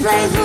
play.